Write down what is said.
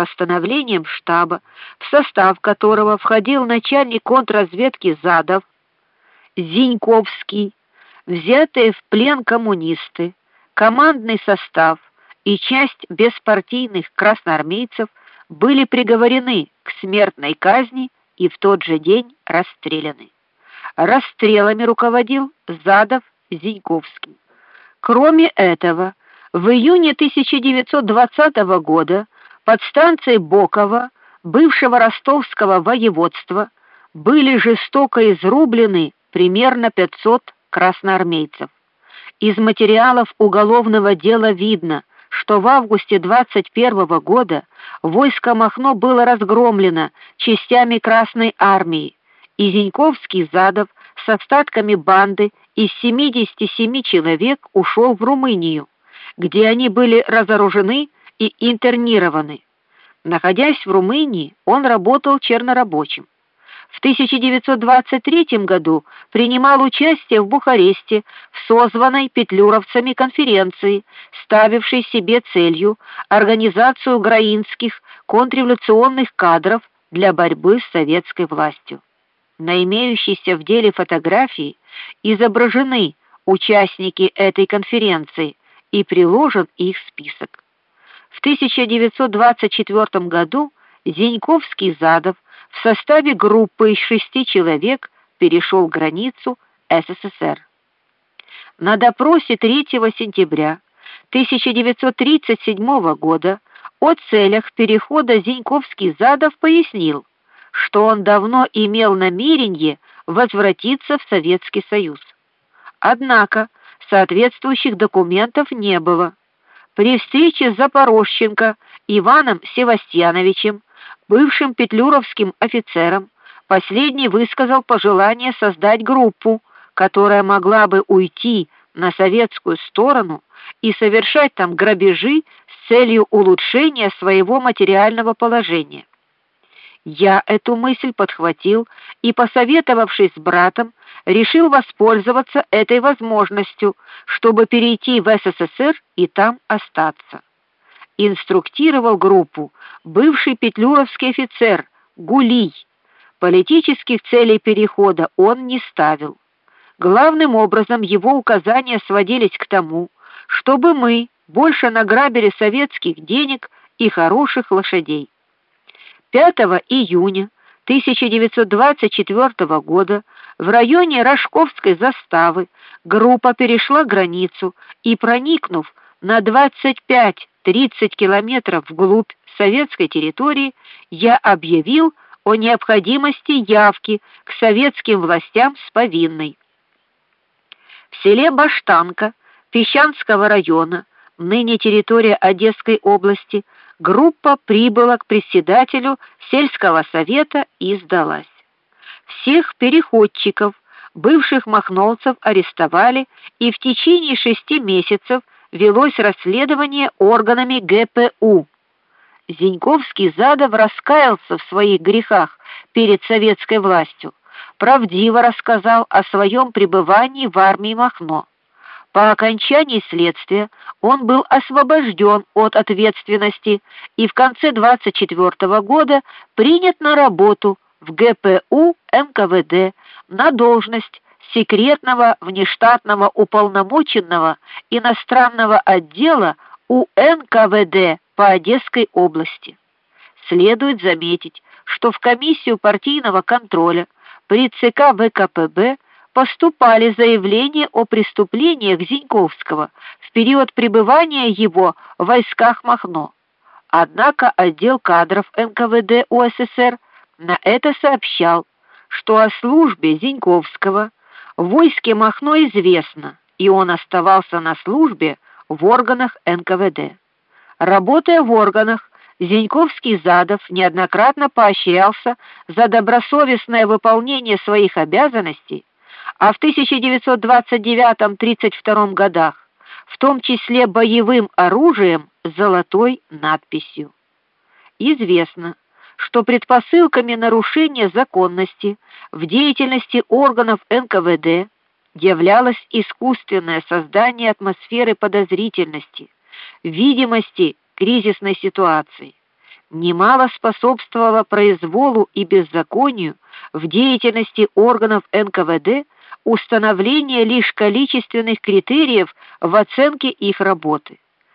постановлением штаба, в состав которого входил начальник контрразведки Задов, Зиньковский, взятые в плен коммунисты, командный состав и часть беспартийных красноармейцев были приговорены к смертной казни и в тот же день расстреляны. Расстрелами руководил Задов Зиньковский. Кроме этого, в июне 1920 года под станцией Бокова бывшего Ростовского воеводства были жестоко изрублены примерно 500 красноармейцев. Из материалов уголовного дела видно, что в августе 21 года войско Махно было разгромлено частями Красной армии, и Зиньковский Задов с остатками банды из 77 человек ушел в Румынию, где они были разоружены и интернированы. Находясь в Румынии, он работал чернорабочим. В 1923 году принимал участие в Бухаресте в созванной петлюровцами конференции, ставившей себе целью организацию украинских контрреволюционных кадров для борьбы с советской властью. На имеющейся в деле фотографии изображены участники этой конференции и приложен их список. В 1924 году Зеньковский Задов в составе группы из шести человек перешел границу СССР. На допросе 3 сентября 1937 года о целях перехода Зеньковский Задов пояснил, что он давно имел намерение возвратиться в Советский Союз. Однако соответствующих документов не было. При встрече с Запорожченко Иваном Севастьяновичем бывшим петлюровским офицером, последний высказал пожелание создать группу, которая могла бы уйти на советскую сторону и совершать там грабежи с целью улучшения своего материального положения. Я эту мысль подхватил и, посоветовавшись с братом, решил воспользоваться этой возможностью, чтобы перейти в СССР и там остаться инструктировал группу бывший петлюровский офицер Гулий. Политических целей перехода он не ставил. Главным образом его указания сводились к тому, чтобы мы больше награбили советских денег и хороших лошадей. 5 июня 1924 года в районе Рожковской заставы группа перешла границу и проникнув на 25 30 километров вглубь советской территории, я объявил о необходимости явки к советским властям с повинной. В селе Баштанка Песчанского района, ныне территория Одесской области, группа прибыла к председателю сельского совета и сдалась. Всех переходчиков, бывших махновцев арестовали и в течение шести месяцев велось расследование органами ГПУ. Зиньковский Задов раскаялся в своих грехах перед советской властью, правдиво рассказал о своем пребывании в армии Махно. По окончании следствия он был освобожден от ответственности и в конце 24 года принят на работу в ГПУ НКВД на должность секретного внештатного уполномоченного иностранного отдела УНКВД по Одесской области. Следует заметить, что в комиссию партийного контроля при ЦК ВКПБ поступали заявления о преступлениях Зиньковского в период пребывания его в войсках Махно. Однако отдел кадров НКВД УССР на это сообщал, что о службе Зиньковского в войске Махно известно, и он оставался на службе в органах НКВД. Работая в органах, Зеньковский Задов неоднократно поощрялся за добросовестное выполнение своих обязанностей, а в 1929-32 годах, в том числе боевым оружием с золотой надписью. Известно, что предпосылками нарушения законности в деятельности органов НКВД являлось искусственное создание атмосферы подозрительности, видимости кризисной ситуации. немало способствовало произволу и беззаконию в деятельности органов НКВД установление лишь количественных критериев в оценке их работы.